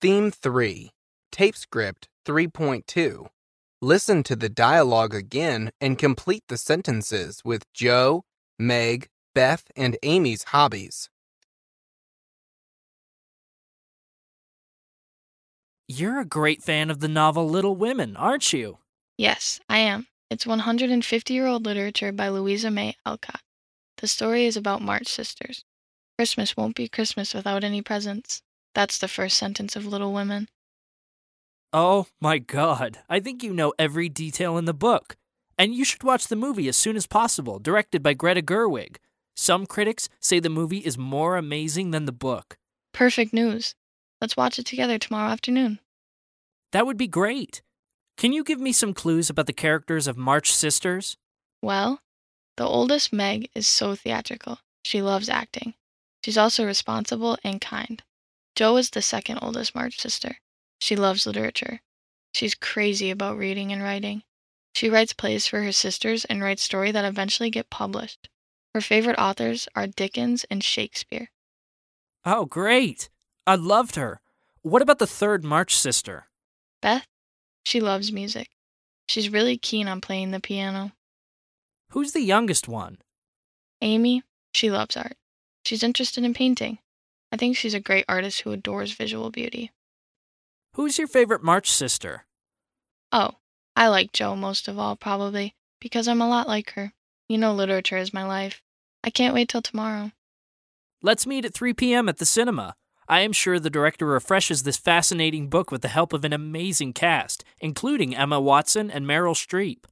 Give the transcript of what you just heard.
Theme 3, Tape Script 3.2. Listen to the dialogue again and complete the sentences with Jo, Meg, Beth, and Amy's hobbies. You're a great fan of the novel Little Women, aren't you? Yes, I am. It's 150 year old literature by Louisa May Alcott. The story is about March sisters. Christmas won't be Christmas without any presents. That's the first sentence of Little Women. Oh my god, I think you know every detail in the book. And you should watch the movie as soon as possible, directed by Greta Gerwig. Some critics say the movie is more amazing than the book. Perfect news. Let's watch it together tomorrow afternoon. That would be great. Can you give me some clues about the characters of March Sisters? Well, the oldest Meg is so theatrical. She loves acting. She's also responsible and kind. Jo is the second oldest March sister. She loves literature. She's crazy about reading and writing. She writes plays for her sisters and writes stories that eventually get published. Her favorite authors are Dickens and Shakespeare. Oh, great. I loved her. What about the third March sister? Beth, she loves music. She's really keen on playing the piano. Who's the youngest one? Amy, she loves art. She's interested in painting. I think she's a great artist who adores visual beauty. Who's your favorite March sister? Oh, I like Jo most of all, probably, because I'm a lot like her. You know, literature is my life. I can't wait till tomorrow. Let's meet at 3 p.m. at the cinema. I am sure the director refreshes this fascinating book with the help of an amazing cast, including Emma Watson and Meryl Streep.